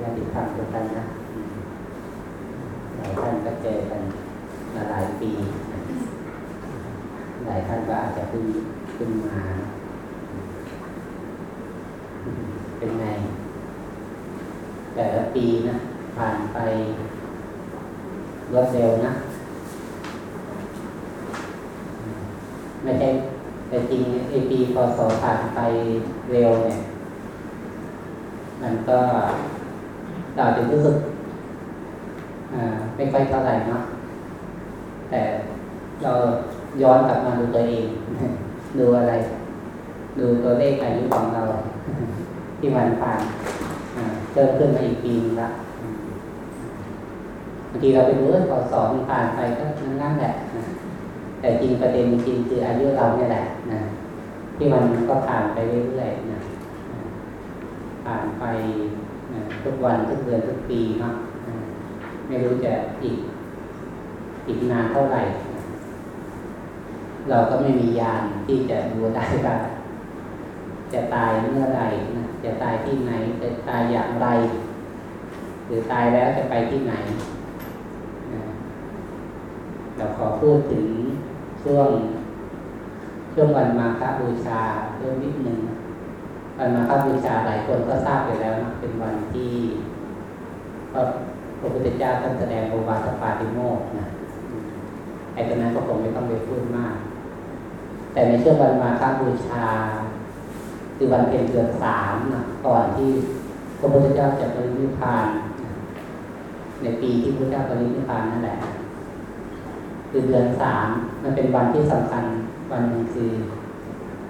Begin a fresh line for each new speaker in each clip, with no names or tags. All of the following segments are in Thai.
ญาติธรรมทุกท่านนะหลายท่านก็เจอกันมาหลายปี หลายท่านก็อาจจะเพิ่งขึ้นมา เป็นไง แต่ละปีนะ ผ่านไปรวดเร็วนะ ไม่ใช่แต่จริงไอปีพศผ่านไปเร็วเนี่ย มันก็ เราจะรู้สึกไม่ค่อยเท่าไหร่นะแต่เราย้อนกลับมาดูตัวเอง ดูอะไร ดูตัวเลขอายุของเรา ที่มันผ่านเพิ่มขึ้นมาอีกปีนึงละบางทีเราไปดูว่าพอสองผ่านไปก็นั่นแหละแต่จริงประเด็นจริงคืออายุเราเนี่ยแหละนะที่มันก็ผ่านไปเรื่อยๆนะผ่านไป ทุกวันทุกเดือนทุกปีเนาะไม่รู้จะอีก อีกนานเท่าไหร่ เราก็ไม่มียานที่จะดูได้ว่าจะตายเมื่อไรนะจะตายที่ไหนจะตายอย่างไร หรือตายแล้วจะไปที่ไหนเราขอพูดถึงช่วง ช่วงวันมาฆบูชาเรื่องนิดหนึ่ง วันมาฆบูชาหลายคนก็ทราบไปแล้วนะเป็นวันที่พระพุทธเจ้าท่านแสดงโอวาทปาติโมกนะไอ้ตอนนั้นก็คงไม่ต้องไปพูดมาก แต่ในช่วงวันมาฆบูชา คือวันเพ็ญเดือนสามนะก่อนที่พระพุทธเจ้าจะปรินิพพาน ในปีที่พระพุทธเจ้าปรินิพพานนั่นแหละคือเดือนสามมันเป็นวันที่สำคัญวันนึ่งคือ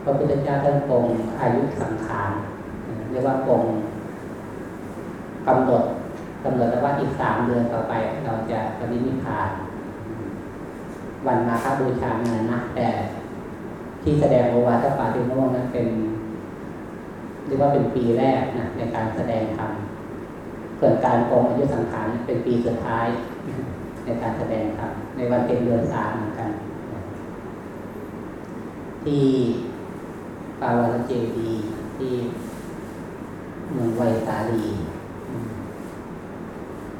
พระพุทธเจ้าท่านปรงอายุสังขารเรียกว่าปรงกำหนดกำหนดว่าอีกสามเดือนต่อไป เราจะปรินิพพาน วันมาฆบูชานั้นนะแต่ที่แสดงโอวาทปาติโมกนั้นเป็นเรียกว่าเป็นปีแรกนะในการแสดงธรรมส่วนการปรงอายุสังขารเป็นปีสุดท้ายในการแสดงธรรมในวันเป็นเดือนสามเหมือนกันที่ ปาวารเจดีที่เมืองไวสาลี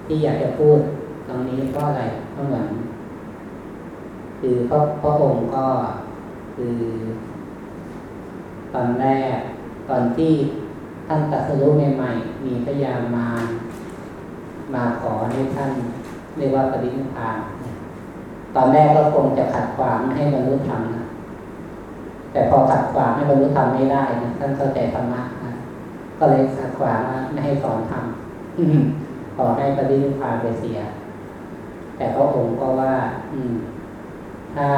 ที่อยากจะพูดตรงนี้ก็อะไรก็เหมือนคือพระพระองค์ก็คือ ตอนแรก ตอนที่ท่านตัดสรุปใหม่ๆมีพยามามาขอให้ท่านเรียกว่าปรินิพพานตอนแรกก็คงจะขัดขวางให้บรรลุธรรมนะ แต่พอขัดขวางให้บรรลุธรรมไม่ได้นะท่านเข้าใจธรรมะนะก็เลยขัดขวางไม่ให้สอนธรรมขอให้ปรินิพพาไปเสีย แต่พระองค์ก็ว่า อืม ถ้า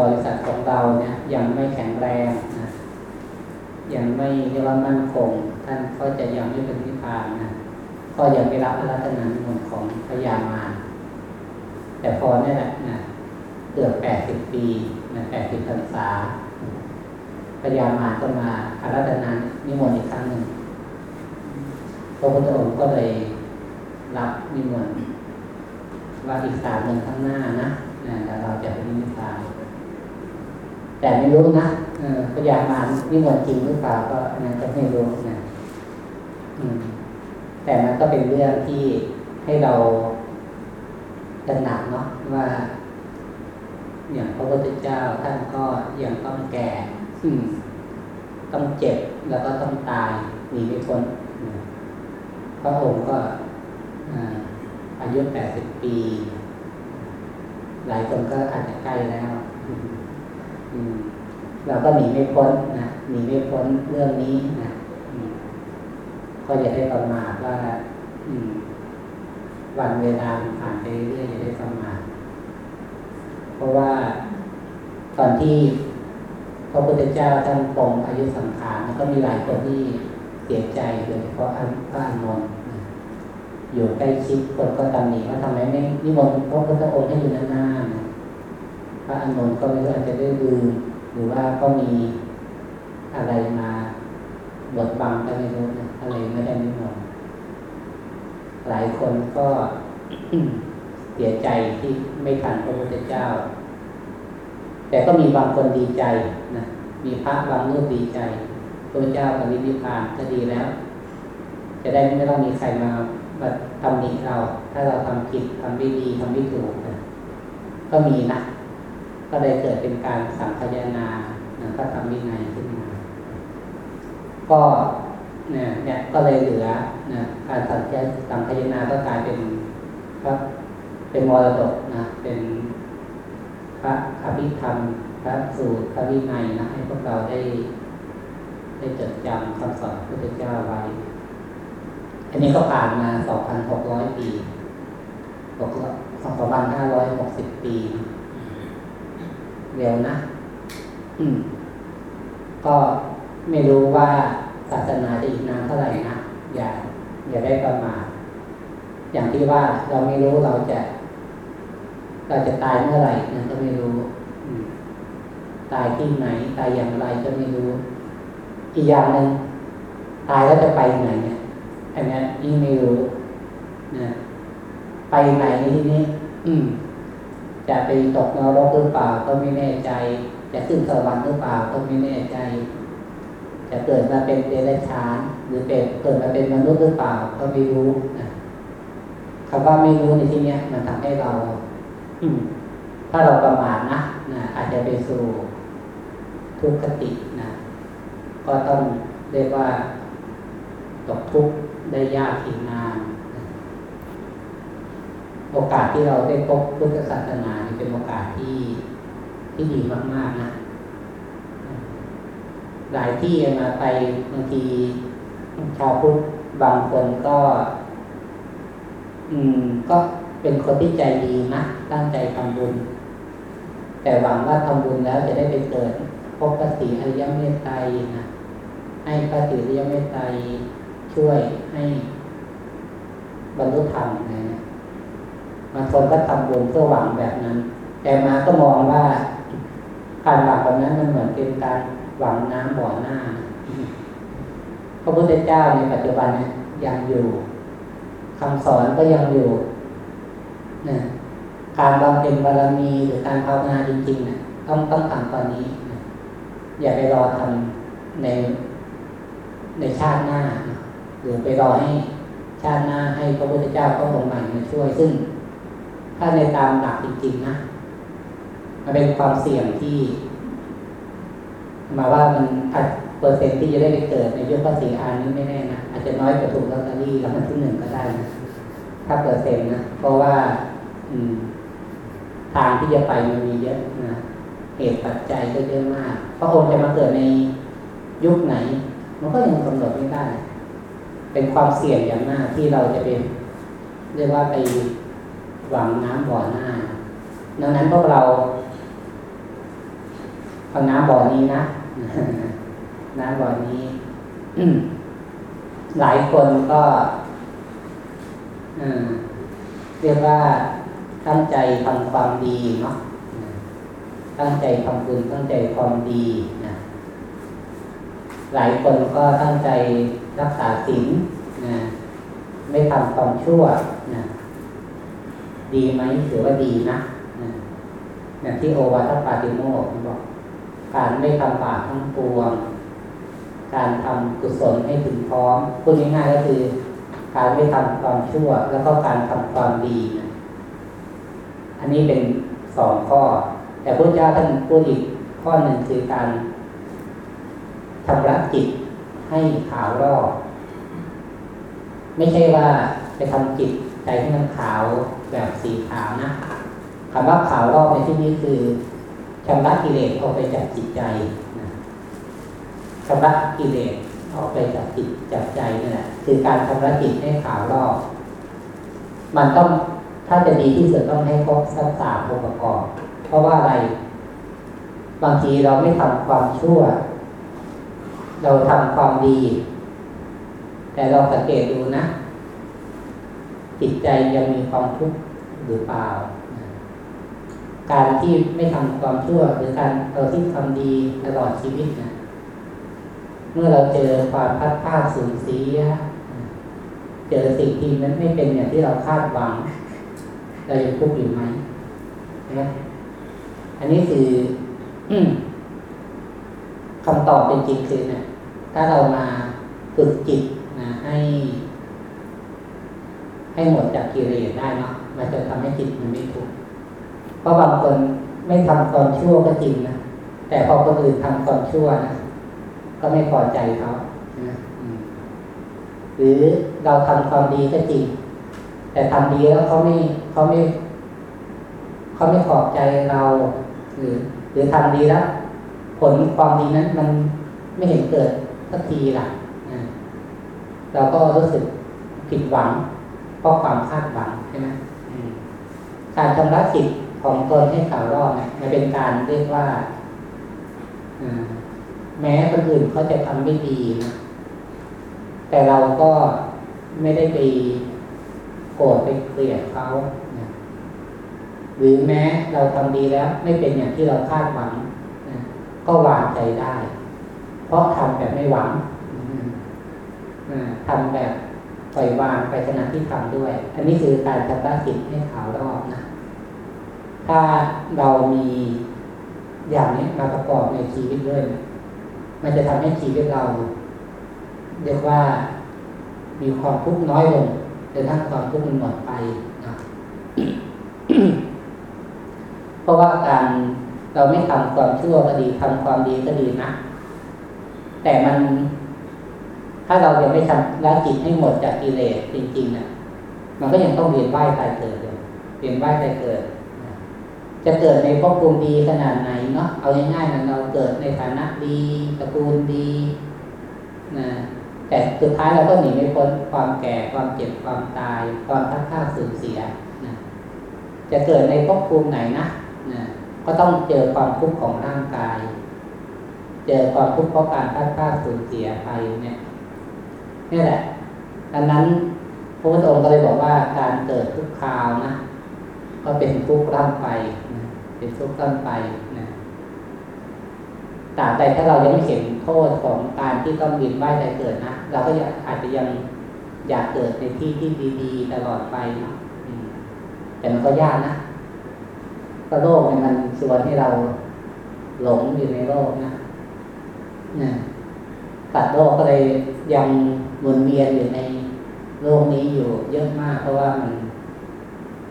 บริษัทของเราเนี่ย ยังไม่แข็งแรงนะยังไม่เรียกว่ามั่นคง ท่านก็จะยังไม่เป็นนิพพานนะก็ยังไม่รับพระราชนานมนของพระยามาแต่พอเนี่ยแหละนะเกือบแปดสิบปี นะแปดสิบพรรษาพระยามาก็มาอาราธนานิมนต์อีกครั้งหนึ่งพระพุทธองค์ก็เลยรับนิมนต์ว่าอีกสามเดือนข้างหน้านะนะเราจะไปนิพพานแต่ไม่รู้นะพระยามานิมนต์จริงหรือเปล่าก็นั้นจะไม่รู้นะแต่มันก็เป็นเรื่องที่ให้เราตระหนักเนาะว่า อย่างพระพุทธเจ้าท่านก็ยังต้องแก่ต้องเจ็บแล้วก็ต้องตายมีไม่พ้นพระองค์ก็อายุแปดสิบปี หลายคนก็อาจจะใกล้แล้วเราก็หนีไม่พ้นนะหนีไม่พ้นเรื่องนี้นะก็อย่าได้ประมาทว่าวันเวลาผ่านไปเรื่อยอย่าได้ประมาท เพราะว่าตอนที่พระพุทธเจ้าท่านปรงอายุสังขารก็มีหลายคนที่เสียใจโดยเฉพาะพระอานนท์อยู่ใกล้ชิดคนก็ตำหนิว่าทำไมไม่นิมนต์พระพุทธองค์ให้อยู่นานๆพระอานนท์ก็ไม่รู้อาจจะได้ลืมหรือว่าก็มีอะไรมาบทบังก็ไม่รู้นะอะไรไม่ได้นิมนต์หลายคนก็ สียใจที่ไม่ทันพระพุทธเจ้า แต่ก็มีบางคนดีใจนะมีพระบางรูปดีใจพระเจ้าปรินิพพานก็ดีแล้ว จะได้ไม่ต้องมีใครมามาตำหนิเรา ถ้าเราทำผิดทำไม่ดีทำไม่ถูกนะก็มีนะก็เลยเกิดเป็นการสังคายนานะก็ทำวินัยขึ้นมาก็เนี่ยก็เลยเหลือนะการสังคายสังคายนาก็กลายเป็นครับ เป็นมรดกนะ เป็นพระอภิธรรม พระสูตรพระวินัยนะ ให้พวกเราได้ ได้จดจำคำสอนพระพุทธเจ้าไว้ อันนี้ก็ผ่านมา 2,600 ปี2,560 ปี เร็วนะ อืม ก็ไม่รู้ว่าศาสนาจะอีกนานเท่าไหร่นะ อย่า อย่าได้ประมาทอย่างที่ว่าเราไม่รู้เราจะ เราจะตายเมื่อไหร่นะก็ไม่รู้ ตายที่ไหน ตายอย่างไรก็ไม่รู้ อีกอย่างหนึ่งตายแล้วจะไปไหนเนี่ยอันนี้ยิ่งไม่รู้นะไปไหนในที่นี้ อืม จะไปตกนรกหรือเปล่าก็ไม่แน่ใจ จะขึ้นสวรรค์หรือเปล่าก็ไม่แน่ใจ จะเกิดมาเป็นเดรัจฉาน หรือเป็นเกิดมาเป็นมนุษย์หรือเปล่าก็ไม่รู้นะคำว่าไม่รู้ในที่นี้มันทำให้เรา ถ้าเราประมาทนะนะอาจจะไปสู่ทุกขตินะ ก็ต้องเรียกว่า ตกทุกข์ได้ยากอีกนานโอกาสที่เราได้พบพุทธศาสนาเป็นโอกาสที่ที่ดีมาก ๆ นะ หลายที่มาไปบางทีชาวพุทธบางคนก็ อืม ก็ เป็นคนที่ใจดีนะตั้งใจทำบุญ แต่หวังว่าทำบุญแล้วจะได้ไปเกิดพบพระศรีอริยเมตไตรนะให้พระศรีอริยเมตไตรช่วยให้บรรลุธรรมนะบางคนก็ทำบุญเพื่อหวังแบบนั้น แต่มาก็มองว่าการหวังแบบนั้นมันเหมือนเป็นการหวังน้ำบ่อหน้าพระพุทธเจ้าในปัจจุบันเนี่ยยังอยู่คำสอนก็ยังอยู่ นะการบำเพ็ญบารมีหรือการภาวนาจริงๆนะต้องต้องทำตอนนี้นะอย่าไปรอทำในในชาติหน้านะหรือไปรอให้ชาติหน้าให้พระพุทธเจ้าพระองค์ใหม่มาช่วย ซึ่ง ถ้าในตามหลักจริงๆนะมันเป็นความเสี่ยงที่มาว่ามันอัดเปอร์เซ็นต์ที่จะได้ไปเกิดในยุคภาษีอานี้ไม่แน่นะอาจจะน้อยกว่าถูกลอตเตอรี่รางวัลที่หนึ่งก็ได้นะ ถ้าเปอร์เซ็นต์นะเพราะว่า อืม ทางที่จะไปมันมีเยอะนะเหตุปัจจัยก็เยอะมากพระองค์จะมาเกิดในยุคไหน มันก็ยังกำหนดไม่ได้ เป็นความเสี่ยงอย่างมากที่เราจะเป็นเรียกว่าไปหวังน้ำบ่อหน้า ดังนั้นพวกเราเอาน้ำบ่อนี้นะน้ำบ่อนี้หลายคนก็ เรียกว่าตั้งใจทำความดีเนาะตั้งใจทำบุญตั้งใจความดีนะหลายคนก็ตั้งใจรักษาศีลนะไม่ทำความชั่วนะดีไหมถือว่าดีนะนะอย่างที่โอวาทปาติโมกบอก การไม่ทำบาปทั้งปวง การทำกุศลให้ถึงพร้อมพูดง่ายๆก็คือ การไม่ทำความชั่ว แล้วก็การทำความดีนะอันนี้เป็นสองข้อ แต่พระเจ้าท่านพูดอีกข้อหนึ่งคือการทำรักจิตให้ขาวรอบไม่ใช่ว่าไปทำจิตใจให้มันขาวแบบสีขาวนะคำว่าขาวรอบในที่นี้คือชำระกิเลสออกไปจากจิตใจชำระกิเลส ออกไปจากจิตจากใจนี่แหละคือการชำระจิตให้ขาวรอบมันต้องถ้าจะดีที่สุดต้องให้ครบสักสามองค์ประกอบ เพราะว่าอะไร บางทีเราไม่ทำความชั่ว เราทำความดี แต่เราสังเกตดูนะ จิตใจยังมีความทุกข์หรือเปล่า การที่ไม่ทำความชั่วหรือการเราที่ทำดีตลอดชีวิตนะ มื่อเราเจอความพัดพลาดสูญเสียเจอสิ่งที่นั้นไม่เป็นอย่างที่เราคาดหวัง เราจะทุกข์อยู่ไหมนะอันนี้คือคำตอบเป็นจริงคือเนะี่ยถ้าเรามาฝึกจิตนะให้ ให้หมดจากกิเลสได้เนาะมันจะทำให้จิตมันไม่ทุกข์เพราะบางคนไม่ทำความชั่วก็จริงนะแต่พอคนอื่นทำความชั่วนะ ก็ไม่พอใจเขานะหรือเราทำความดีก็จริง แต่ทำดีแล้วเขาไม่เขาไม่เขาไม่ขอบใจเรา หรือ หรือทำดีแล้วผลความดีนั้นมันไม่เห็นเกิดสักทีล่ะเราก็รู้สึกผิดหวังเพราะความคาดหวังใช่ไหมการชำระจิตของตนให้ข่าวรอดเนี่ยมันเป็นการเรียกว่า แม้คนอื่นเขาจะทำไม่ดีนะแต่เราก็ไม่ได้ไปโกรธไปเกลียดเขานะหรือแม้เราทำดีแล้ว ไม่เป็นอย่างที่เราคาดหวังนะก็วางใจได้ เพราะทำแบบไม่หวังทำแบบปล่อยวางไปขณะที่ทำด้วย อันนี้คือการชำระจิตให้ขาวรอบนะถ้าเรามีอย่างนี้มาประกอบในชีวิตด้วย มันจะทำให้ชีวิตเราเรียกว่ามีความทุกข์น้อยลงจนทั้งความทุกข์มันหมดไปนะเพราะว่าการเราไม่ทำความชั่วก็ดีทำความดีก็ดีนะแต่มัน ถ้าเรายังไม่ทำละจิตให้หมดจากกิเลสจริงๆนะมันก็ยังต้องเรียนไหวตายเกิดอยู่เรียนไหวตายเกิด จะเกิดในภพภูมิดีขนาดไหนเนาะเอาง่ายๆนะเราเกิดในฐานะดีตระกูลดีนะแต่สุดท้ายเราก็หนีไม่พ้นความแก่ความเจ็บความตาย ความทักข้าสูญเสียนะจะเกิดในภพภูมิไหนนะนะก็ต้องเจอความทุกข์ของร่างกาย เจอความทุกข์เพราะการทักข้าสูญเสียไปเนี่ยนี่แหละดังนั้นพระพุทธองค์ก็เลยบอกว่าการเกิดทุกคราวนะก็เป็นทุกข์ร่ำไป เป็นทุกข์ร่ำไปนะตราบใดถ้าเรายังไม่เห็นโทษของการที่ต้องบินไหวใจเกิดนะเราก็อาจจะยังอยากเกิดในที่ที่ดีๆตลอดไปนะแต่มันก็ยากนะก็โลกมันส่วนที่เราหลงอยู่ในโลกนะนะตัดโลกก็เลยยังวนเวียนอยู่ในโลกนี้อยู่เยอะมาก เพราะว่ามัน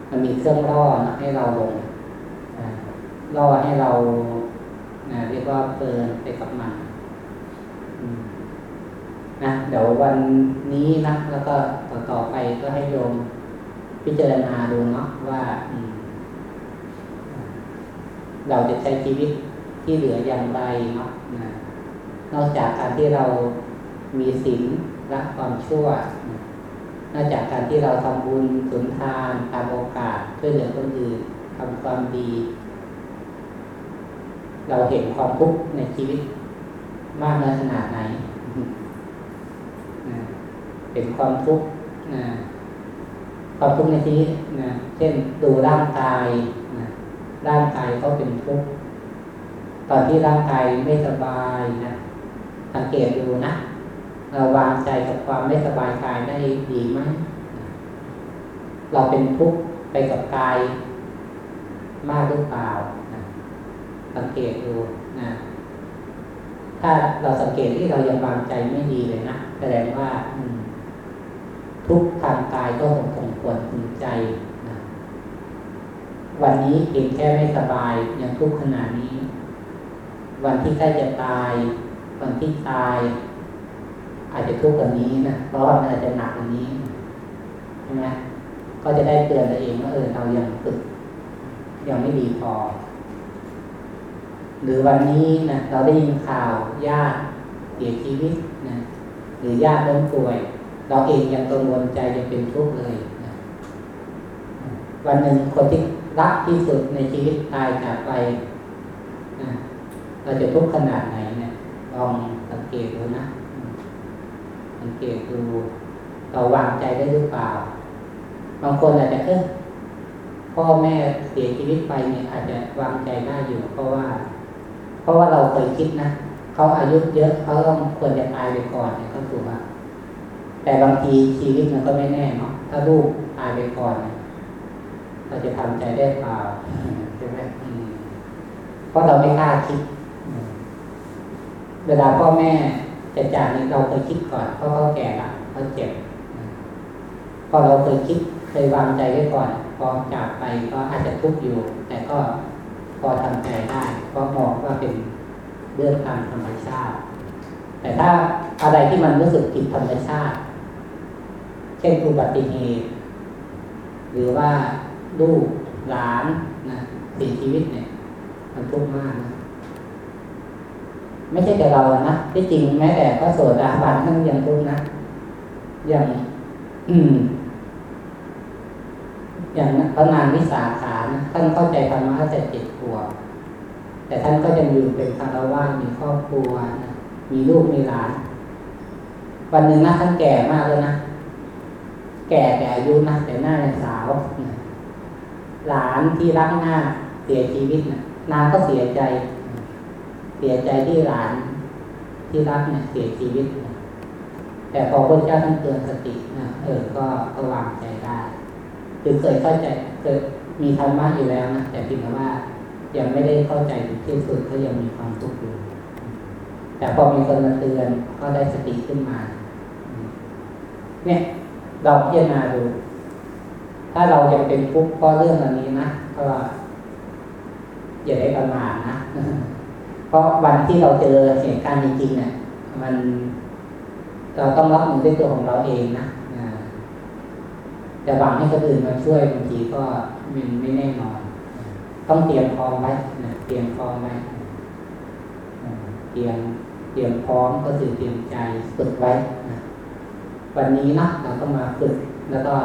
มันมีเครื่องล่อนะให้เราลง ล่อให้เรานะเรียกว่าเพลินไปกับมันนะเดี๋ยววันนี้นะแล้วก็ต่อต่อไปก็ให้โยมพิจารณาดูเนาะว่า เราจะใช้ชีวิตที่เหลืออย่างไรเนาะนะนอกจากการที่เรามีศีลละความชั่ว นอกจากการที่เราทำบุญสุนทานตามโอกาสช่วยเหลือคนอื่นทำความดี เราเห็นความทุกข์ในชีวิต มากน้อยขนาดไหนเป็นความทุกข์ความทุกข์ในชีวิตนะเช่นดูร่างกายนะร่างกายก็เป็นทุกข์ตอนที่ร่างกายไม่สบายนะสังเกตดูนะเราวางใจกับความไม่สบายกายได้ดีไหมเราเป็นทุกข์ไปกับกายมากหรือเปล่า สังเกตดูนะถ้าเราสังเกตที่เรายังวางใจไม่ดีเลยนะแสดงว่าทุกทางกายก็ส่งผลถึงใจนะวันนี้เพียงแค่ไม่สบายยังทุกข์ขนาดนี้ วันที่ใกล้จะตาย วันที่ตาย อาจจะทุกข์กว่านี้นะเพราะว่ามันอาจจะหนักกว่านี้ใช่ไหมก็จะได้เตือนตัวเองว่าเออเรายังฝึกยังไม่ดีพอ หรือวันนี้นะเราได้ยินข่าวญาติเสียชีวิตนะหรือญาติล้มป่วย เราเองยังกังวลใจยังเป็นทุกข์เลยนะวันหนึ่งคนที่รักที่สุดในชีวิตตายจากไปนะเราจะทุกข์ขนาดไหนเนี่ยลองสังเกตดูนะ สังเกตดูเราวางใจได้หรือเปล่า บางคนอาจจะเออพ่อแม่เสียชีวิตไปเนี่ยอาจจะวางใจได้อยู่เพราะว่า ราะว่าเราเคยคิดนะเขาอายุเยอะเขาต้องควรจะตายไปก่อนเนี่ยก็ถูกว่าแต่บางทีชีวิตมันก็ไม่แน่เนาะถ้าลูกตายไปก่อน เราจะทำใจได้เปล่าใช่ไหมเพราะเราไม่กล้าคิด เวลาพ่อแม่จะจากนี้เราเคยคิดก่อนเพราะเขาแก่ละเขาเจ็บพพอเราเคยคิดเคยวางใจไว้ก่อนพอจากไปก็อาจจะทุกข์อยู่ แต่ก็ พอทำใจได้ก็มองว่าเป็นเรื่องตามธรรมชาติ แต่ถ้าอะไรที่มันรู้สึกผิดธรรมชาติ เช่นอุบัติเหตุหรือว่าลูกหลานนะเสียชีวิตเนี่ย มันทุกข์มากนะไม่ใช่แต่เรานะที่จริงแม้แต่พระโสดาบันท่านยังทุกข์นะอย่าง อืม อย่างพระนางวิสาขานะท่านเข้าใจธรรมะแต่เจ็ด ขวแต่ท่านก็ยังอยู่เป็นคารวะมีครอบครัวนะมีลูกมีหลาน วันหนึ่งนะท่านแก่มากเลยนะ แก่แต่อายุนะแต่หน้ายังสาวนะหลานที่รักหน้าเสียชีวิตนะนางก็เสียใจ เสียใจที่หลานที่รักเนี่ยเสียชีวิตนะแต่พอพระเจ้าท่านเตือนสตินะเออ ก็ก็วางใจได้คือเคยเข้าใจเคยมีธรรมะอยู่แล้วนะแต่เพียงแต่ว่า ยังไม่ได้เข้าใจที่สุดก็ยังมีความทุกข์อยู่ แต่พอมีคนมาเตือนก็ได้สติขึ้นมา เนี่ยเราพิจารณาดูถ้าเรายังเป็นทุกข์ก็เรื่องอันนี้นะก็อย่าได้ประมาทนะเพราะวันที่เราเจอเหตุการณ์จริงๆเนี่ยมันเราต้องรับมือด้วยตัวของเราเองนะจะหวังให้คนอื่นมาช่วยบางทีก็มันไม่แน่นอน ต้องเตรียมพร้อมไว้นะเตรียมพร้อมไว้เตรียมเตรียมพร้อมก็คือเตรียมใจฝึกไว้นะวันนี้นะเราก็มาฝึกแล้วก็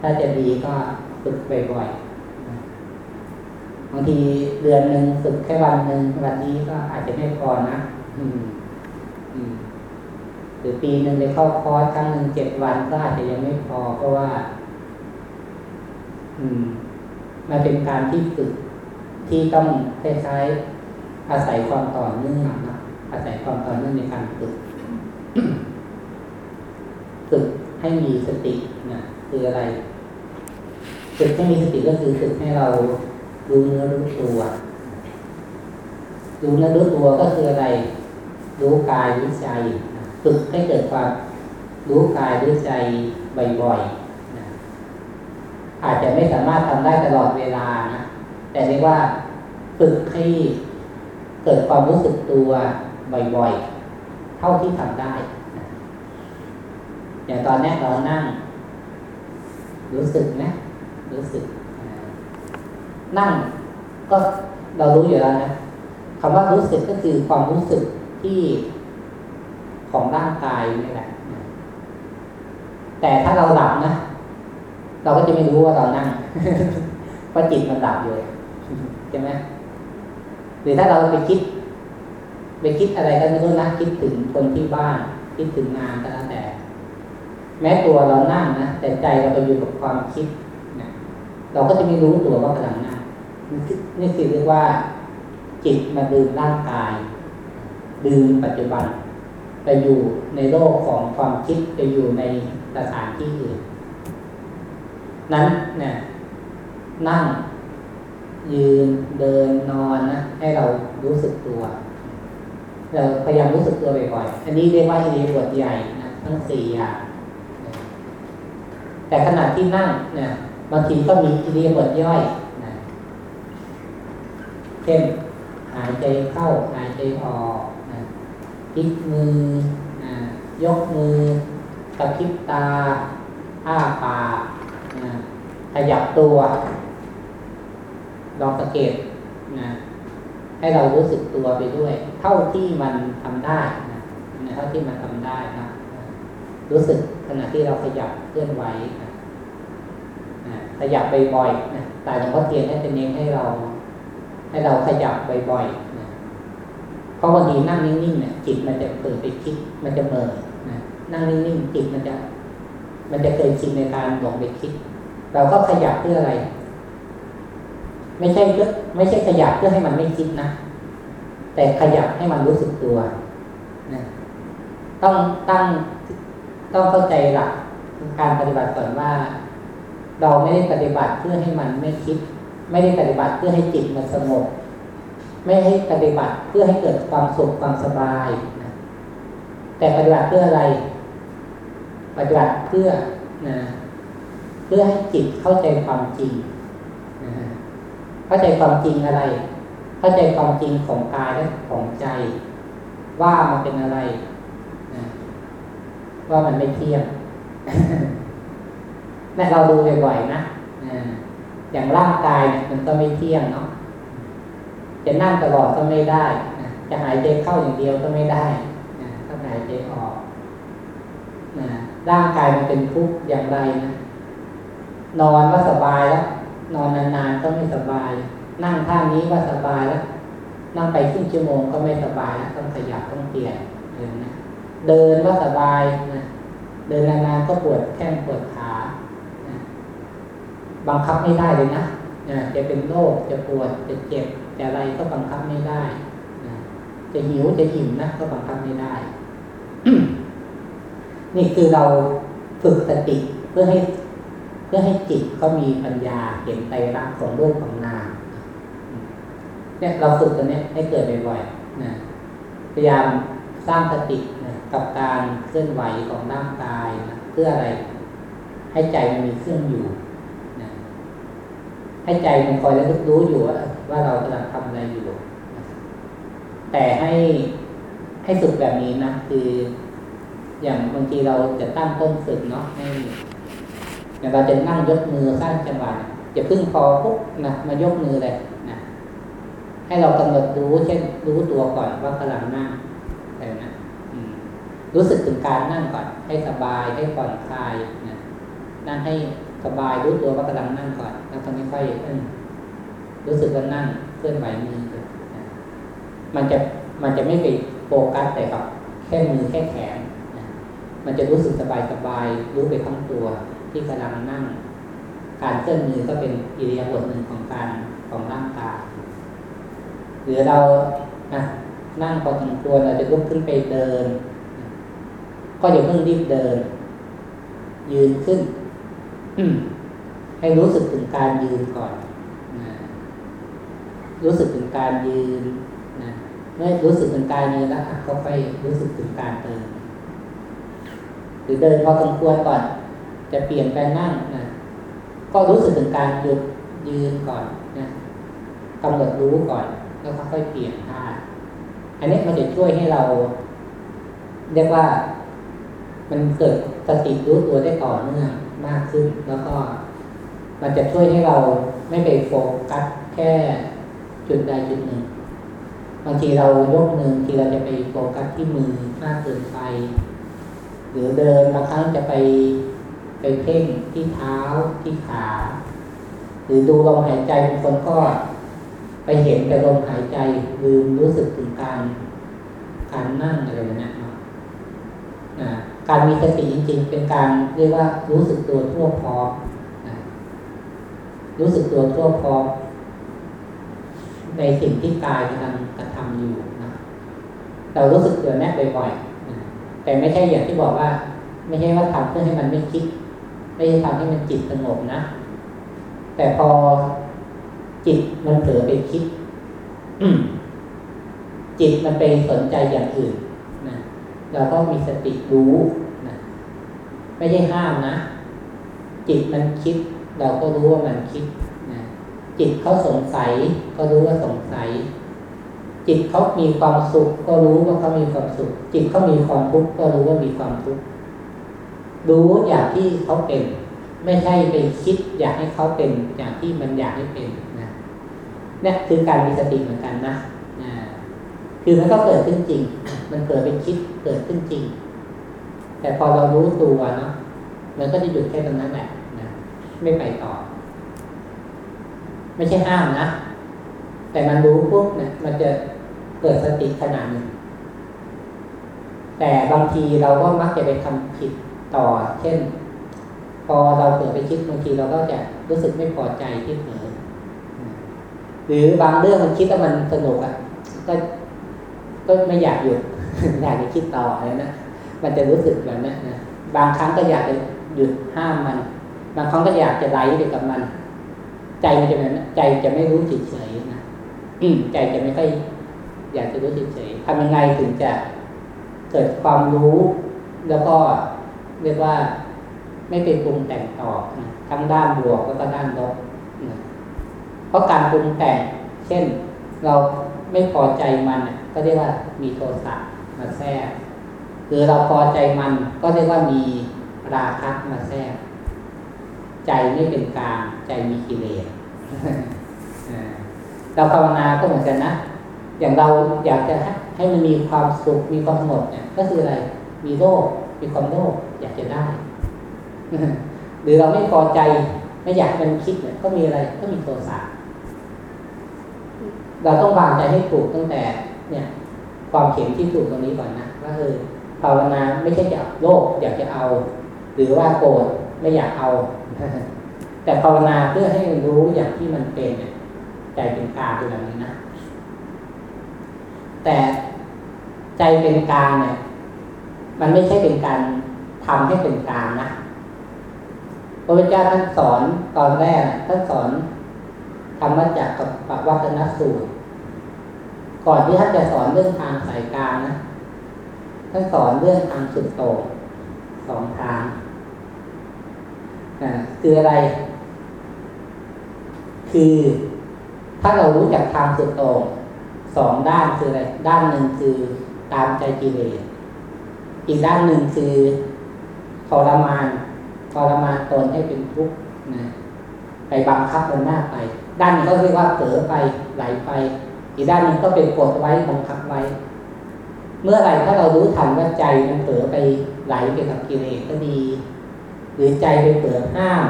ถ้าจะดีก็ฝึกบ่อยๆบางทีเดือนหนึ่งฝึกแค่วันหนึ่งวันนี้ก็อาจจะไม่พอนะอืม อืมหรือปีหนึ่งไปเข้าคอร์สครั้งหนึ่งเจ็ดวันก็อาจจะยังไม่พอเพราะว่า อืม มันเป็นการที่ฝึกที่ต้องคล้ายๆอาศัยความต่อเนื่องนะอาศัยความต่อเนื่องในการฝึกฝึกให้มีสตินะคืออะไรฝึกให้มีสติก็คือฝึกให้เรารู้เนื้อรู้ตัวรู้เนื้อรู้ตัวก็คืออะไร รู้กายรู้ใจฝึกให้เกิดความรู้กายรู้ใจบ่อยๆ อาจจะไม่สามารถทำได้ตลอดเวลานะแต่เรียกว่าฝึกให้เกิดความรู้สึกตัวบ่อยๆ เท่าที่ทำได้อย่างตอนนี้เรานั่ง รู้สึกนะรู้สึก นั่งก็เรารู้อยู่แล้วนะคำว่ารู้สึกก็คือความรู้สึกที่ของร่างกายนี่แหละแต่ถ้าเราหลับนะ เราก็จะไม่รู้ว่าเรานั่งเพราะจิตมันหลับอยู่ใช่ไหมหรือถ้าเราไปคิด ไปคิดอะไรก็ไม่รู้นะคิดถึงคนที่บ้านคิดถึงงานก็แล้วแต่ แม้ตัวเรานั่งนะแต่ใจเราไปอยู่กับความคิดนะเราก็จะไม่รู้ตัวว่ากำลังนั่งนี่คือเรียกว่า จิตมาดื่มร่างกายดื่มปัจจุบันไปอยู่ในโลกของความคิดไปอยู่ในสถานที่อื่น นั้นเนี่ยนั่ง ยืนเดินนอนนะให้เรารู้สึกตัว เราพยายามรู้สึกตัวบ่อยๆอันนี้เรียกว่าอิริยาบถใหญ่นะทั้งสี่อย่างแต่ขณะที่นั่งเนี่ยบางทีก็มีอิริยาบถย่อยนะเช่นหายใจเข้าหายใจออกนะพลิกมือนะยกมือกระพริบตาอ้าปาก ขยับตัวลองสังเกตนะให้เรารู้สึกตัวไปด้วย เท่าที่มันทำได้นะเท่าที่มันทำได้นะรู้สึกขณะที่เราขยับเคลื่อนไหวนะขยับบ่อยๆนะแต่หลวงพ่อเทียนให้เป็นเน้นให้เรา ให้เราขยับบ่อยๆเพราะบางทีนั่งนิ่งๆเนี่ยจิตมันจะเปิดไปคิดมันจะเมินนะนั่งนิ่งๆจิตมันจะ มันจะเคยชินในการหลงไปคิด เราก็ขยับเพื่ออะไร ไม่ใช่เพื่อไม่ใช่ขยับเพื่อให้มันไม่คิดนะ แต่ขยับให้มันรู้สึกตัวนะต้องตั้งต้องเข้าใจหลักการปฏิบัติก่อนว่า เราไม่ได้ปฏิบัติเพื่อให้มันไม่คิด ไม่ได้ปฏิบัติเพื่อให้จิตมันสงบไม่ให้ปฏิบัติเพื่อให้เกิดความสุขความสบาย แต่ปฏิบัติเพื่ออะไร ปฏิบัติเพื่อนะเพื่อให้จิตเข้าใจความจริงนะเข้าใจความจริงอะไร เข้าใจความจริงของกายและของใจ ว่ามันเป็นอะไรนะว่ามันไม่เที่ยงนี่เราดูบ่อยๆนะอย่างร่างกายเนี่ยมันก็ไม่เที่ยงเนาะจะนั่งตลอดก็ไม่ได้ จะหายใจเข้าอย่างเดียวก็ไม่ได้นะต้องหายใจออกนะ ร่างกายมันเป็นทุกข์อย่างไรนะนอนก็สบายแล้ว นอนนานๆก็ไม่สบาย นั่งท่านี้ก็สบายแล้ว นั่งไปครึ่งชั่วโมงก็ไม่สบายแล้วต้องขยับต้องเปลี่ยนเดินนะเดินก็สบายนะเดินนานๆก็ปวดแข้งปวดขาบังคับไม่ได้เลยนะจะเป็นโรคจะปวดจะเจ็บจะอะไรก็บังคับไม่ได้จะหิวจะอิ่มนะก็บังคับไม่ได้ นี่คือเราฝึกสติเพื่อให้เพื่อให้จิตเขามีปัญญาเห็นไตรลักษณ์ของรูปของนามเนี่ยเราฝึกตัวนี้ให้เกิดบ่อยๆนะพยายามสร้างสตินะกับการเคลื่อนไหวของร่างกายนะเพื่ออะไร ให้ใจมันมีเครื่องอยู่นะให้ใจมันคอยระลึกรู้อยู่ว่าว่าเรากำลังทำอะไรอยู่ แต่ให้ให้ฝึกแบบนี้นะคือ อย่างบางทีเราจะตั้งต้นฝึกเนาะให้อย่างเราจะนั่งยกมือสร้างจังหวะจะพึ่งพอปุ๊บนะมายกมือเลยนะให้เรากำหนดรู้เช่นรู้ตัวก่อนว่ากำลังนั่งแต่นะรู้สึกถึงการนั่งก่อน ให้สบายให้ผ่อนคลายนะนั่งให้สบายรู้ตัวว่ากำลังนั่งก่อนแล้วตอนนี้ค่อยรู้สึกว่านั่งเคลื่อนไหวมือมันจะมันจะไม่ไปโฟกัสแต่กับแค่มือแค่แขน มันจะรู้สึกสบายสบายรู้ไปทั้งตัวที่กำลังนั่ง การเคลื่อนมือก็เป็นอิริยาบถหนึ่งของการของร่างกายหรือเรานะนั่งพอสมควรเราจะลุกขึ้นไปเดิน ก็อย่าเพิ่งรีบเดิน ยืนขึ้นให้รู้สึกถึงการยืนก่อนนะรู้สึกถึงการยืนนะเมื่อรู้สึกถึงการยืนแล้วก็ค่อยรู้สึกถึงการเดิน หรือเดินพอสมควรก่อน จะเปลี่ยนไปนั่งนะก็รู้สึกถึงการหยุดยืนก่อนนะกำหนดรู้ก่อนแล้วค่อยเปลี่ยนท่าอันนี้มันจะช่วยให้เรา เรียกว่า มันเกิดสติรู้ตัวได้ต่อเนื่องมากขึ้น แล้วก็ มันจะช่วยให้เราไม่ไปโฟกัสแค่จุดใดจุดหนึ่งบางทีเรายกหนึ่งทีเราจะไปโฟกัสที่มือมากเกินไป หรือเดินบางครั้งจะไปไปเพ่งที่เท้าที่ขา หรือดูลมหายใจบางคนก็ไปเห็นแต่ลมหายใจลืมรู้สึกถึงการการนั่งอะไรแบบนี้เนะการมีสติจริงๆ เป็นการเรียกว่ารู้สึกตัวทั่วพร้อมรู้สึกตัวทั่วพร้อมในสิ่งที่กายกำลังกระทำอยู่นะเรารู้สึกตัวแน่บ่อยๆ แต่ไม่ใช่อย่างที่บอกว่า ไม่ใช่ว่าทำเพื่อให้มันไม่คิด ไม่ใช่ทำให้มันจิตสงบนะ แต่พอจิตมันเผลอไปคิดจิตมันไปสนใจอย่างอื่นนะเราก็มีสติรู้นะไม่ใช่ห้ามนะจิตมันคิด เราก็รู้ว่ามันคิดนะจิตเขาสงสัย ก็รู้ว่าสงสัย จิตเขามีความสุข ก็รู้ว่าเขามีความสุข จิตเขามีความทุกข์ก็รู้ว่ามีความทุกข์รู้อย่างที่เขาเป็น ไม่ใช่ไปคิดอยากให้เขาเป็นอย่างที่มันอยากให้เป็นนะนี่คือการมีสติเหมือนกันนะคือมันก็เกิดขึ้นจริง มันเกิดเป็นคิดเกิดขึ้นจริง แต่พอเรารู้ตัวเนาะมันก็จะหยุดแค่ตรงนั้นแหละนะไม่ไปต่อ ไม่ใช่ห้ามนะแต่มันรู้ปุ๊บเนี่ยมันจะ เกิดสติขนาดหนึ่ง แต่บางทีเราก็มักจะไปทำผิดต่อ เช่น พอเราเกิดไปคิดบางทีเราก็จะรู้สึกไม่พอใจที่เผลอหรือบางเรื่องมันคิดแล้วมันสนุกอะก็ก็ไม่อยากหยุดอยากจะคิดต่ออะไรนะมันจะรู้สึกแบบนั้นนะบางครั้งก็อยากจะหยุดห้ามมัน บางครั้งก็อยากจะไล่ไปกับมัน ใจมันจะแบบนั้นใจจะไม่รู้เฉยๆนะใจจะไม่ค่อย อยากจะรู้เฉยๆทำยังไงถึงจะเกิดความรู้ แล้วก็เรียกว่าไม่ไปปรุงแต่งต่อทั้งด้านบวกแล้วก็ด้านลบเพราะการปรุงแต่ง เช่นเราไม่พอใจมันก็เรียกว่ามีโทสะมาแทรกหรือเราพอใจมันก็เรียกว่ามีราคะมาแทรก ใจไม่เป็นกลางใจมีกิเลสเราภาวนาก็เหมือนกันนะ อย่างเราอยากจะให้มันมีความสุขมีความสงบเนี่ยก็คืออะไร มีโลภมีความโลภอยากจะได้ หรือเราไม่พอใจไม่อยากมันคิดเนี่ยก็มีอะไรก็มีโทสะเราต้องวางใจให้ถูกตั้งแต่เนี่ย ความเข็มที่ถูกตรงนี้ก่อนนะว่าเอภาวนาไม่ใช่อยากโลภอยากจะเอา หรือว่าโกรธไม่อยากเอา แต่ภาวนาเพื่อให้รู้อย่างที่มันเป็นเนี่ยใจเป็นกลางเป็นแบบนี้นะ แต่ใจเป็นกลางเนี่ย มันไม่ใช่เป็นการทำให้เป็นกลางนะพระพุทธเจ้าท่านสอนตอนแรกท่านสอนธรรมจักกับปวัตนสูตร ก่อนที่ท่านจะสอนเรื่องทางสายกลางนะท่านสอนเรื่องทางสุดโต่งสองทางคืออะไร คือถ้าเรารู้จักทางสุดโต่ง สองด้านคืออะไร ด้านหนึ่งคือตามใจกิเลส อีกด้านหนึ่งคือทรมานทรมานตนให้เป็นทุกข์นะไปบังคับมันมาไป ด้านนึงก็เรียกว่าเผลอไปไหลไป อีกด้านหนึ่งก็เป็นกดไว้บังคับไว้ เมื่อไหร่ถ้าเรารู้ทันว่าใจมันเผลอไปไหลไปกับกิเลสก็ดี หรือใจไปเผลอห้าม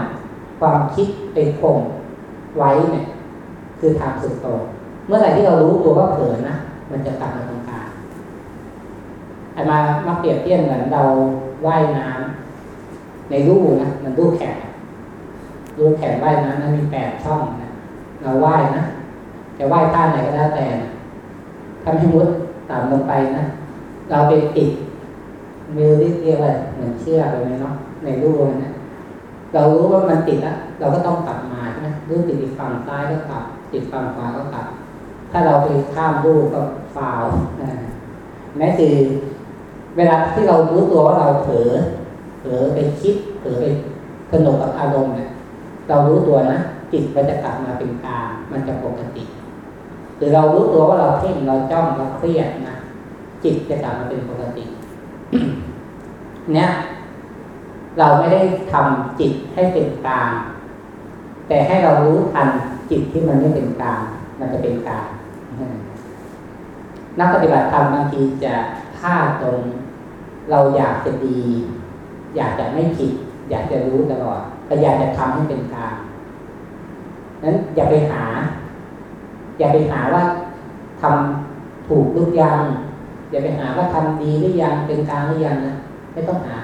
ความคิดไปข่มไว้เนี่ยคือทางสุดโต่ง เมื่อไหร่ที่เรารู้ตัวว่าเผลอนะมันจะกลับมาตรงกลางไอ้มามาเปรียบเทียบเหมือนเราว่ายน้ำในรูนะมันรูแขนรูแขนว่ายน้ำนั้นมีแปดช่องนะเราว่ายนะจะว่ายท่าไหนก็แล้วแต่นะถ้าไม่มุดต่ำลงไปนะเราไปติดมือเรียกว่าเหมือนเชือกเลยเนาะในรูนะเรารู้ว่ามันติดแล้วเราก็ต้องกลับมาใช่ไหมรู้ติดฝั่งซ้ายก็กลับติดฝั่งขวาก็กลับ ถ้าเราไปข้ามรูก็ฟาวแม้คือเวลาที่เรารู้ตัวว่าเราเผลอเผลอไปคิดเผลอไปสนุกกับอารมณ์เนี่ยเรารู้ตัวนะจิตมันจะกลับมาเป็นกลางมันจะปกติหรือเรารู้ตัวว่าเราเพ่งเราจ้องเราเครียดนะจิตจะกลับมาเป็นปกติ เนี่ย เราไม่ได้ทำจิตให้เป็นกลางแต่ให้เรารู้ทันจิตที่มันไม่เป็นกลางมันจะเป็นกลาง นักปฏิบัติธรรมบางทีจะท่าตรง เราอยากจะดี อยากจะไม่ผิด อยากจะรู้ตลอดแต่อยากจะทำให้เป็นกลางนั้นอย่าไปหา อย่าไปหาว่าทำถูกหรือยัง อย่าไปหาว่าทำดีหรือยังเป็นกลางหรือยังนะไม่ต้องหา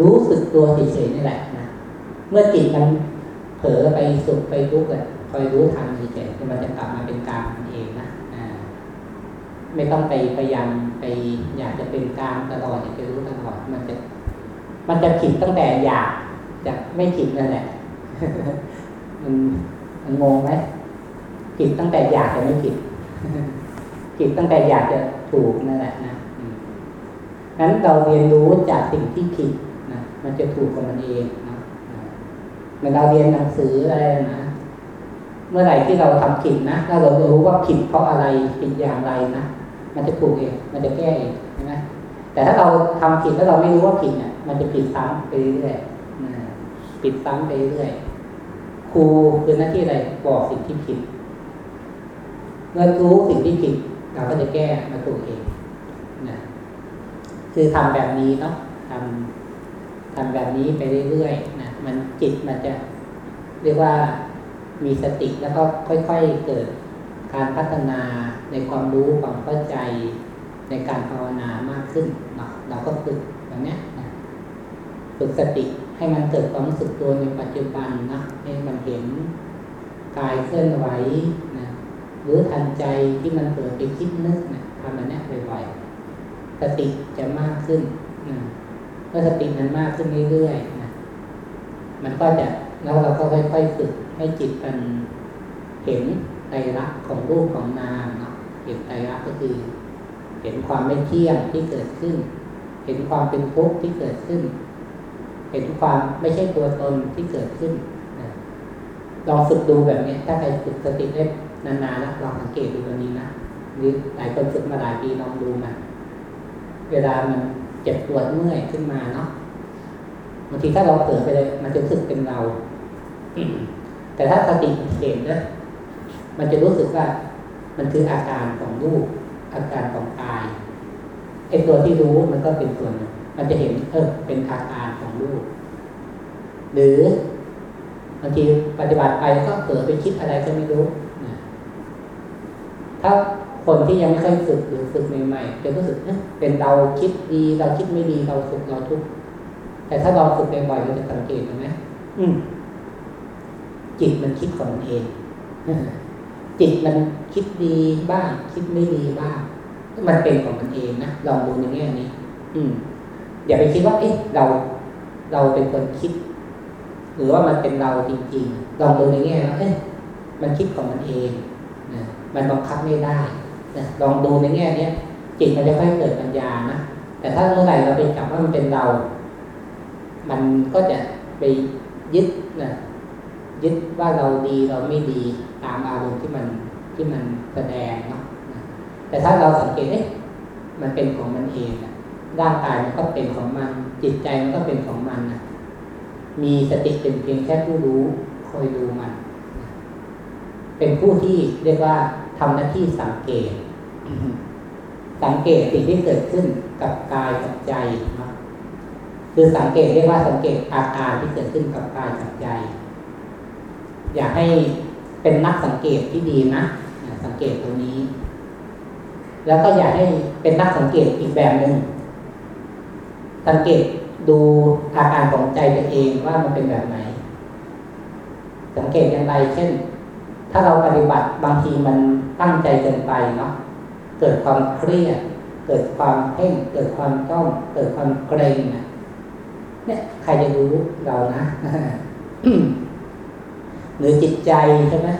รู้สึกตัวเฉยๆนี่แหละนะเมื่อจิตมันเผลอไปสุขไปทุกข์คอยรู้ทันเฉยๆมันจะกลับมาเป็นกลางเองนะ ไม่ต้องไปพยายามไปอยากจะเป็นกลางตลอดอยากจะรู้ตลอดมันจะ มันจะผิดตั้งแต่อยากจะไม่ผิดนั่นแหละมันมันงงไหมผิดตั้งแต่อยากจะไม่ผิดผิดตั้งแต่อยากจะถูกนั่นแหละนะนั้นเราเรียนรู้จากสิ่งที่ผิดนะมันจะถูกของมันเองนะเมื่อเราเรียนหนังสืออะไรนะเมื่อไหร่ที่เราทำผิดนะถ้าเรารู้ว่าผิดเพราะอะไรผิดอย่างไรนะ มันจะถูกเองมันจะแก้เองใช่ไหมแต่ถ้าเราทำผิดแล้วเราไม่รู้ว่าผิดเนี่ยมันจะผิดซ้ำไปเรื่อยๆผิดซ้ำไปเรื่อยครูคือหน้าที่อะไรบอกสิ่งที่ผิด เมื่อรู้สิ่งที่ผิด เราก็จะแก้มาถูกเองนะคือทำแบบนี้เนาะทำทำแบบนี้ไปเรื่อยๆนะมันจิตมันจะเรียกว่ามีสติแล้วก็ค่อย ๆเกิดการพัฒนา ในความรู้ความเข้าใจในการภาวนามากขึ้นเนาะเราก็ฝึกแบบนี้นะฝึกสติให้มันเกิดความรู้สึกตัวในปัจจุบันนะให้มันเห็นกายเคลื่อนไหวนะหรือทันใจที่มันเกิดไปคิดนึกนะทำแบบนี้บ่อยๆสติจะมากขึ้นนะเมื่อสติมันมากขึ้นเรื่อยๆนะมันก็จะแล้วเราก็ค่อยๆฝึกให้จิตมันเห็นไตรลักษณ์ของรูปของนามเนาะ เห็นไตรลักษณ์ก็คือ เห็นความไม่เที่ยงที่เกิดขึ้น เห็นความเป็นทุกข์ที่เกิดขึ้น เห็นความไม่ใช่ตัวตนที่เกิดขึ้นลองฝึกดูแบบนี้ถ้าใครฝึกสติได้นานๆแล้วลองสังเกตดูวันนี้นะหรือหลายคนฝึกมาหลายปีลองดูนเวลามันเจ็บปวดเมื่อยขึ้นมาเนาะบางทีถ้าเราเผลอไปเลย มันจะรู้สึกเป็นเรา แต่ถ้าสติเห็นนะมันจะรู้สึกว่า มันคืออาการของรูป อาการของกายไอ้ตัวที่รู้มันก็เป็นส่วนหนึ่งมันจะเห็นเออเป็นอาการของรูป หรือบางทีปฏิบัติไปก็เผลอไปคิดอะไรก็ไม่รู้นะถ้าคนที่ยังไม่เคยฝึกหรือฝึกใหม่ๆจะรู้สึกเป็นเราคิดดีเราคิดไม่ดีเราสุขเราทุกข์แต่ถ้าเราฝึกบ่อยๆเราจะสังเกตเห็นไหมอืมจิตมันคิดของมันเอง จิตมันคิดดีบ้าง คิดไม่ดีบ้าง มันเป็นของมันเองนะลองดูในแง่นี้ อืม อย่าไปคิดว่าเอ๊ะเรา เราเป็นคนคิด หรือว่ามันเป็นเราจริงๆลองดูในแง่ว่าเอ๊ะมันคิดของมันเองนะมันบังคับไม่ได้นะลองดูในแง่เนี้ยจิตมันจะค่อยเกิดปัญญานะแต่ถ้าเมื่อไหร่เราไปจับว่ามันเป็นเรา มันก็จะไปยึดนะยึดว่าเราดีเราไม่ดี ตามอารมณ์ที่มันที่มันแสดงเนาะแต่ถ้าเราสังเกตเอ๊ะมันเป็นของมันเองร่างกายมันก็เป็นของมัน จิตใจมันก็เป็นของมันนะมีสติเป็นเพียงแค่ผู้รู้คอยดูมัน เป็นผู้ที่เรียกว่าทำหน้าที่สังเกต สังเกตสิ่งที่เกิดขึ้นกับกายกับใจนะคือสังเกตเรียกว่าสังเกตอาการที่เกิดขึ้นกับกายกับใจ อยากให้ เป็นนักสังเกตที่ดีนะ สังเกตตรงนี้ แล้วก็อยากให้เป็นนักสังเกตอีกแบบหนึ่งสังเกตดูอาการของใจตัวเองว่ามันเป็นแบบไหน สังเกตอย่างไร เช่น ถ้าเราปฏิบัติบางทีมันตั้งใจเกินไปเนาะเกิดความเครียด เกิดความเพ่งเกิดความต้อง เกิดความเกรงนะเนี่ยใครจะรู้เรานะ หรือจิตใจใช่ไหม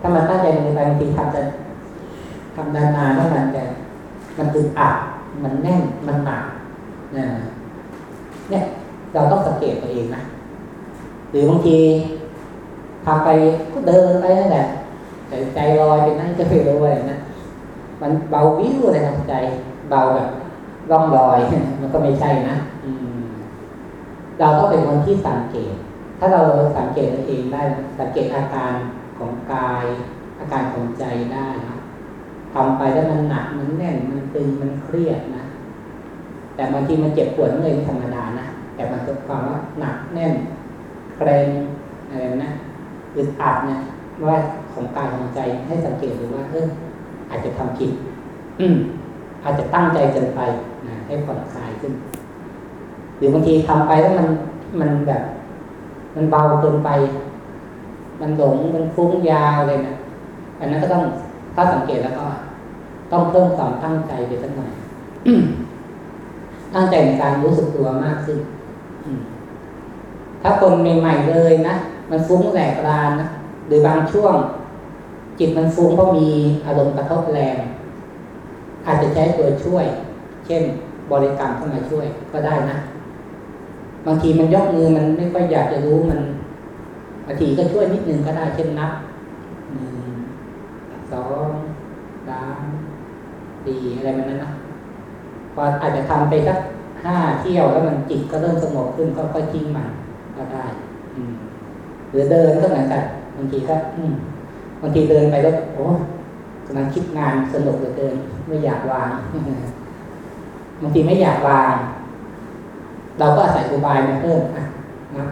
ถ้ามันตั้งใจในบางทีทำจะทำนานๆแล้วมันจะมันตึงอัดมันแน่นมันหนักนะเนี่ยเราต้องสังเกตตัวเองนะหรือบางทีทำไปก็เดินไปนั่นแหละแต่ใจลอยไปนั่นก็ไม่รู้อะไรนะมันเบาวิวเลยนะใจ เบาแบบร่องรอยมันก็ไม่ใช่นะเราต้องเป็นคนที่สังเกต ถ้าเราสังเกตตัวเองได้ สังเกตอาการของกาย อาการของใจได้นะทำไปแล้วมันหนักมันแน่นมันตึงมันเครียดนะ แต่บางทีมันเจ็บปวดเมื่อยธรรมดานะแต่มันเกิดความว่าหนักแน่นเกรงอะไรนะอึดอัดเนี่ยว่าของกายของใจให้สังเกตดูว่าเอออาจจะทำผิด อืม อาจจะตั้งใจเกินไปนะให้ผ่อนคลายขึ้น หรือบางทีทำไปแล้วมันมันแบบ มันเบาเกินไป มันหลงมันฟุ้งยาวเลยนะอันนั้นก็ต้องถ้าสังเกตแล้วก็ ต้องเพิ่มความตั้งใจไปสักหน่อยตั้งใจในการรู้สึกตัวมากขึ้นถ้าคนใหม่ๆเลยนะมันฟุ้งแหลกลานนะหรือบางช่วง จิตมันฟุ้งเพราะมีอารมณ์กระทบแรง อาจจะใช้ตัวช่วย เช่น บริกรรมเข้ามาช่วยก็ได้นะ บางทีมันยกมือมันไม่ค่อยอยากจะรู้มันบางทีก็ช่วยนิดนึงก็ได้เช่นนับหนึ่งสองสามสี่อะไรแบบนั้นนะพออาจจะทำไปสักห้าเที่ยวแล้วมันจิตก็เริ่มสงบขึ้นก็ค่อยทิ้งมันก็ได้ อืมหรือเดินก็เหมือนกันบางทีก็ อืมบางทีเดินไปแล้วโอ้กำลังคิดงานสนุกเหลือเกินไม่อยากวางบางทีไม่อยากวาง เราก็ใส่อุบายมาเพิ่มอะนะ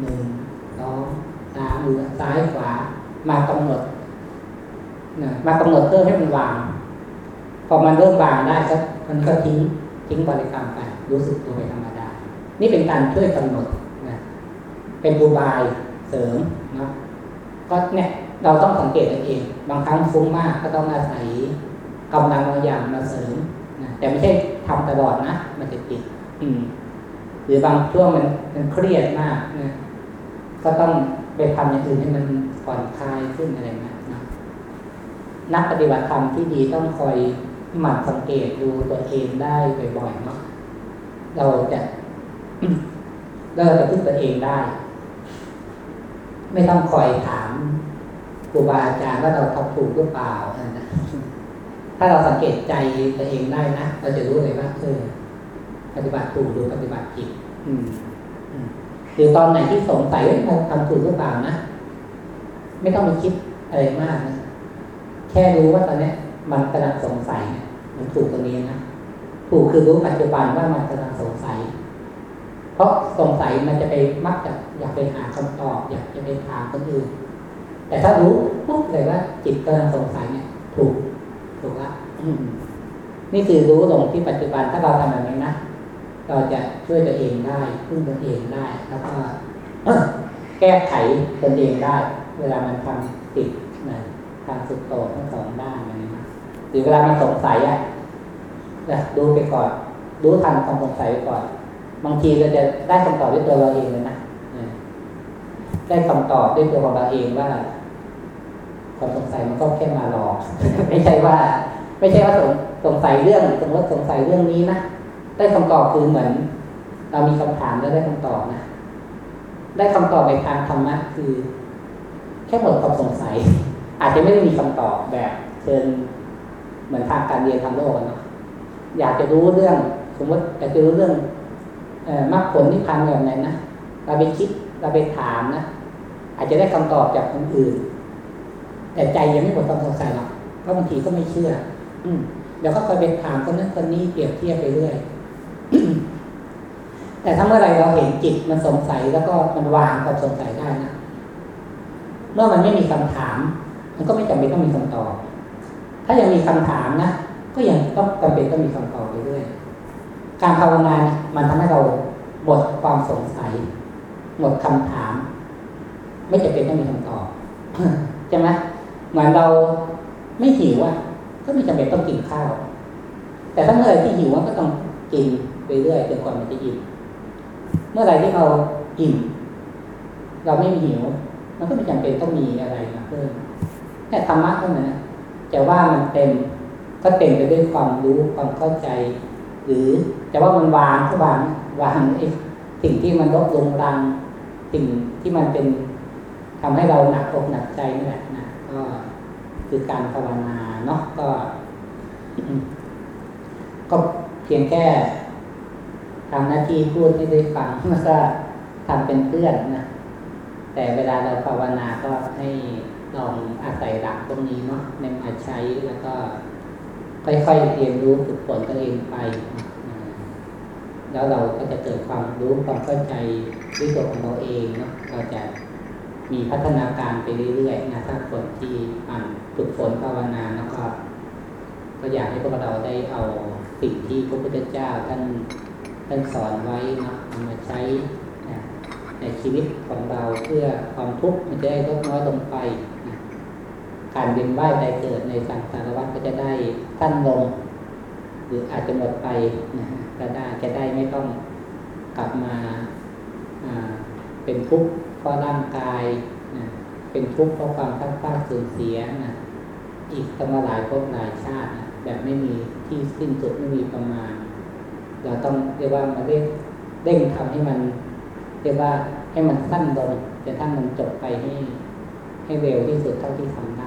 หนึ่งสองสามมือซ้ายขวา มากำหนดนะมากำหนดเพิ่มให้มันวาง พอมันเริ่มวางได้ก็มันก็ทิ้งทิ้งบริกรรมไปรู้สึกตัวไปธรรมดา นี่เป็นการช่วยกำหนดนะเป็นอุบายเสริมนะก็เนี่ยเราต้องสังเกตตัวเอง บางครั้งฟุ้งมากก็ต้องอาศัยกำลังบางอย่างมาเสริมนะแต่ไม่ใช่ทำตลอดนะ มันจะติดอืม หรือบางช่วงมันมันเครียดมากนะก็ต้องไปทำอย่างอื่นให้มันผ่อนคลายขึ้นอะไรนะนะนักปฏิบัติธรรมที่ดีต้องคอยหมั่นสังเกตดูตัวเองได้บ่อยๆเนาะเราจะเราจะพึ่งตัวเองได้ ไม่ต้องคอยถามครูบาอาจารย์ว่าเราทำถูกหรือเปล่านะถ้าเราสังเกตใจตัวเองได้นะเราจะรู้เลยว่าเออ ปฏิบัติถูกหรือปฏิบัติผิดอืมอืมหรือตอนไหนที่สงสัยว่าเราทำถูกหรือเปล่านะ ไม่ต้องไปคิดอะไรมากนะแค่รู้ว่าตอนเนี้ยมันกำลังสงสัยเนี่ยมันถูกตรงนี้นะถูกคือรู้ปัจจุบันว่ามันกำลังสงสัย เพราะสงสัยมันจะไปมักจะอยากไปหาคำตอบ อยากจะไปถามคนอื่น แต่ถ้ารู้ปุ๊บเลยว่า จิตกำลังสงสัยเนี่ย ถูกถูกละอืมนี่คือรู้ลงที่ปัจจุบันถ้าเราทำแบบนี้นะ เราจะช่วยตัวเองได้พึ่งตัวเองได้แล้วก็แก้ไขตนเองได้ เวลามันทำติดนะทางสุดโต่งทั้งสองด้านอะไรนะหรือเวลามันสงสัยอะนะดูไปก่อนรู้ทันความสงสัยไปก่อน บางทีเราจะได้คำตอบด้วยตัวเราเองเลยนะได้คำตอบด้วยตัวของเราเองว่าความสงสัยมันก็แค่มาหลอก ไม่ใช่ว่า ไม่ใช่ว่าสงสงสัยเรื่องสมมติสงสัยเรื่องนี้นะ ได้คำตอบคือเหมือน เรามีคำถามแล้วได้คำตอบนะ ได้คำตอบในทางธรรมะคือ แค่หมดความสงสัย อาจจะไม่ได้มีคำตอบแบบเชิญเหมือนทางการเรียนทางโลกเนาะอยากจะรู้เรื่อง สมมติอยากจะรู้เรื่องมรรคผลที่พันแบบไหนนะเราไปคิดเราไปถามนะอาจจะได้คำตอบจากคนอื่น แต่ใจยังไม่หมดความสงสัยหรอกเพราะบางทีก็ไม่เชื่อ อืมเดี๋ยวก็คอยไปถามคนนั้นคนนี้เปรียบเทียบไปเรื่อย แต่ถ้าเมื่อไรเราเห็นจิตมันสงสัยแล้วก็มันวางความสงสัยได้นะเมื่อมันไม่มีคำถาม มันก็ไม่จำเป็นต้องมีคำตอบ ถ้ายังมีคำถามนะก็ยังต้องจำเป็นต้องมีคำตอบไปเรื่อยการภาวนามันทำให้เราหมดความสงสัย หมดคำถาม ไม่จำเป็นต้องมีคำตอบใช่ไหมเหมือนเราไม่หิวอะก็ไม่จำเป็นต้องกินข้าว แต่ถ้าเมื่อไรที่หิวก็ต้องกิน ไปเรื่อยจนกว่ามันจะอิ่มเมื่อไรที่เราอิ่มเราไม่มีหิว มันก็ไม่จำเป็นต้องมีอะไรมาเพิ่มแค่ธรรมะเท่านั้นจะว่ามันเต็มก็เต็มไปด้วยความรู้ความเข้าใจ หรือจะว่ามันวางก็วางวางไอ้สิ่งที่มันลดลงรังสิ่งที่มันเป็นทำให้เราหนักอกหนักใจนี่แหละนะก็คือการภาวนาเนาะก็ ก็เพียงแค่ ทำหน้าที่พูดให้ได้ฟังแล้วก็ทำเป็นเพื่อนนะแต่เวลาเราภาวนาก็ให้ลองอาศัยหลักตรงนี้เนาะในมาใช้แล้วก็ค่อยๆเรียนรู้ฝึกฝนตัวเองไป แล้วเราก็จะเกิดความรู้ความเข้าใจด้วยตัวของเราเองเนาะเราจะมีพัฒนาการไปเรื่อยๆนะถ้าคนที่อ่านฝึกฝนภาวนาแล้วก็ ก็อยากให้พวกเราได้เอาสิ่งที่พระพุทธเจ้าท่าน ท่านสอนไว้นะมาใช้ในชีวิตของเราเพื่อความทุกข์มันจะได้ลดน้อยลงไปการเวียนว่ายใจเกิดในสังสารวัฏก็จะได้สั้นลง หรืออาจจะหมดไปนะก็ได้จะได้ไม่ต้องกลับมาเป็นทุกข์เพราะร่างกายนะเป็นทุกข์เพราะความทั้งฟ้าสูญเสียนะอีกตั้งหลายภพหลายชาตินะแบบไม่มีที่สิ้นสุดไม่มีประมาณ เราต้องเรียกว่ามาเร่งเร่งทำให้มัน เรียกว่าให้มันสั้นลงจะทั้งมันจบไปให้ให้เร็วที่สุดเท่าที่ทำ